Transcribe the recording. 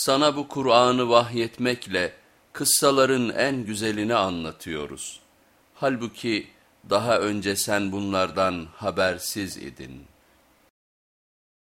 Sana bu Kur'an'ı vahyetmekle kıssaların en güzelini anlatıyoruz. Halbuki daha önce sen bunlardan habersiz idin.''